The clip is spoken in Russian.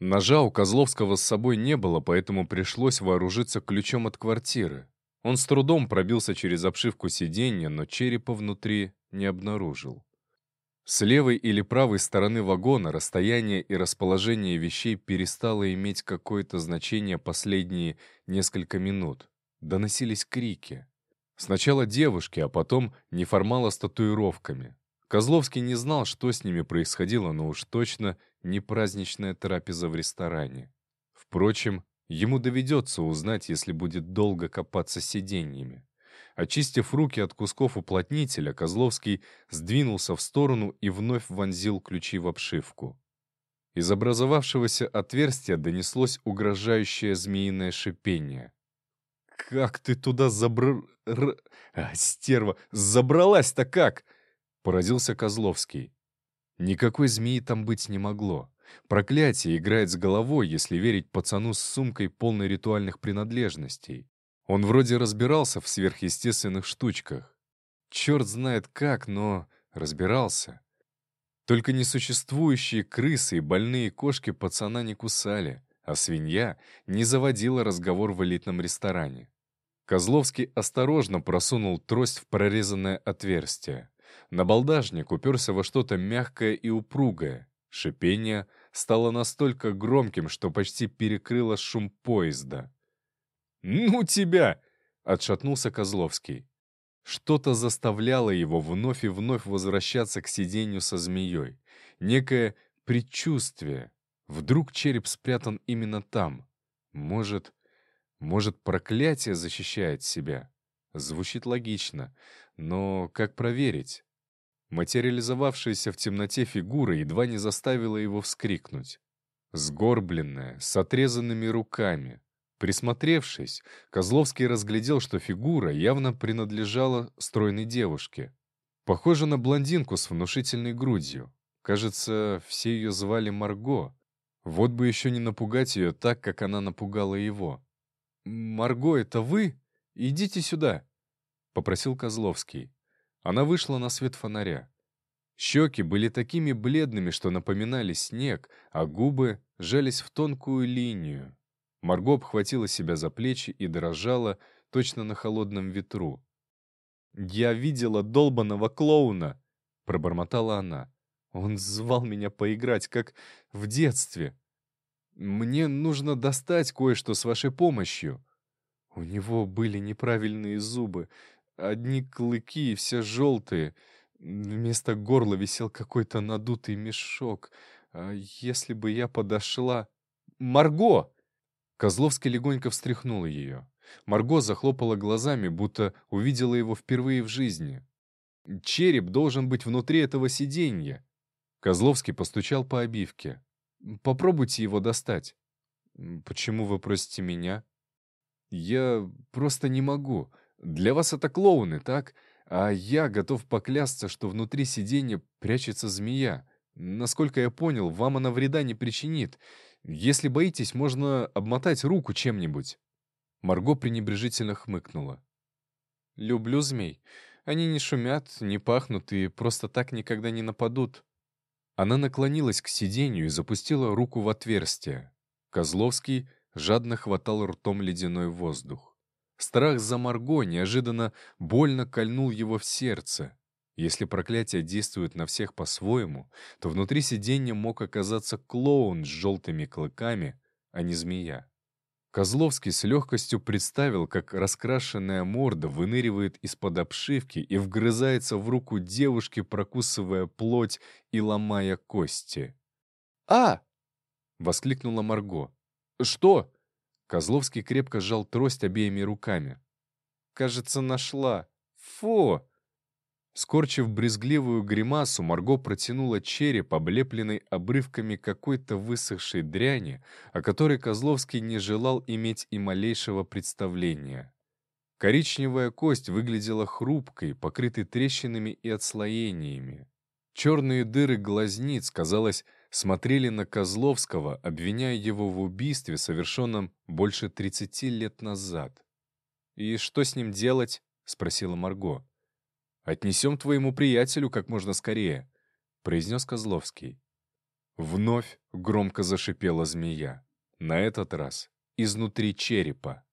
Ножа у Козловского с собой не было, поэтому пришлось вооружиться ключом от квартиры. Он с трудом пробился через обшивку сиденья, но черепа внутри не обнаружил. С левой или правой стороны вагона расстояние и расположение вещей перестало иметь какое-то значение последние несколько минут. Доносились крики. Сначала девушки, а потом неформала с татуировками. Козловский не знал, что с ними происходило, но уж точно не праздничная трапеза в ресторане. Впрочем, ему доведется узнать, если будет долго копаться сиденьями. Очистив руки от кусков уплотнителя, Козловский сдвинулся в сторону и вновь вонзил ключи в обшивку. Из образовавшегося отверстия донеслось угрожающее змеиное шипение. «Как ты туда забр... Р... А, стерва! Забралась-то как?» — поразился Козловский. Никакой змеи там быть не могло. Проклятие играет с головой, если верить пацану с сумкой, полной ритуальных принадлежностей. Он вроде разбирался в сверхъестественных штучках. Черт знает как, но разбирался. Только несуществующие крысы и больные кошки пацана не кусали, а свинья не заводила разговор в элитном ресторане. Козловский осторожно просунул трость в прорезанное отверстие. Набалдажник уперся во что-то мягкое и упругое. Шипение стало настолько громким, что почти перекрыло шум поезда. «Ну тебя!» — отшатнулся Козловский. Что-то заставляло его вновь и вновь возвращаться к сиденью со змеей. Некое предчувствие. Вдруг череп спрятан именно там. Может, может, проклятие защищает себя? Звучит логично. Но как проверить? Материализовавшаяся в темноте фигура едва не заставила его вскрикнуть. Сгорбленная, с отрезанными руками. Присмотревшись, Козловский разглядел, что фигура явно принадлежала стройной девушке. Похожа на блондинку с внушительной грудью. Кажется, все ее звали Марго. Вот бы еще не напугать ее так, как она напугала его. «Марго, это вы? Идите сюда!» — попросил Козловский. Она вышла на свет фонаря. Щеки были такими бледными, что напоминали снег, а губы жались в тонкую линию. Марго обхватила себя за плечи и дрожала точно на холодном ветру. «Я видела долбаного клоуна!» — пробормотала она. «Он звал меня поиграть, как в детстве. Мне нужно достать кое-что с вашей помощью». У него были неправильные зубы, Одни клыки, все желтые. Вместо горла висел какой-то надутый мешок. А если бы я подошла... «Марго!» Козловский легонько встряхнул ее. Марго захлопала глазами, будто увидела его впервые в жизни. «Череп должен быть внутри этого сиденья». Козловский постучал по обивке. «Попробуйте его достать». «Почему вы просите меня?» «Я просто не могу. Для вас это клоуны, так? А я готов поклясться, что внутри сиденья прячется змея. Насколько я понял, вам она вреда не причинит. Если боитесь, можно обмотать руку чем-нибудь». Марго пренебрежительно хмыкнула. «Люблю змей. Они не шумят, не пахнут и просто так никогда не нападут». Она наклонилась к сиденью и запустила руку в отверстие. Козловский жадно хватал ртом ледяной воздух. Страх за Марго неожиданно больно кольнул его в сердце. Если проклятие действует на всех по-своему, то внутри сиденья мог оказаться клоун с желтыми клыками, а не змея. Козловский с легкостью представил, как раскрашенная морда выныривает из-под обшивки и вгрызается в руку девушки, прокусывая плоть и ломая кости. «А!» — воскликнула Марго. «Что?» Козловский крепко сжал трость обеими руками. «Кажется, нашла. Фу!» Скорчив брезгливую гримасу, Марго протянула череп, облепленный обрывками какой-то высохшей дряни, о которой Козловский не желал иметь и малейшего представления. Коричневая кость выглядела хрупкой, покрытой трещинами и отслоениями. Черные дыры глазниц, казалось, смотрели на Козловского, обвиняя его в убийстве, совершенном больше 30 лет назад. «И что с ним делать?» — спросила Марго. «Отнесем твоему приятелю как можно скорее», — произнес Козловский. Вновь громко зашипела змея. На этот раз изнутри черепа.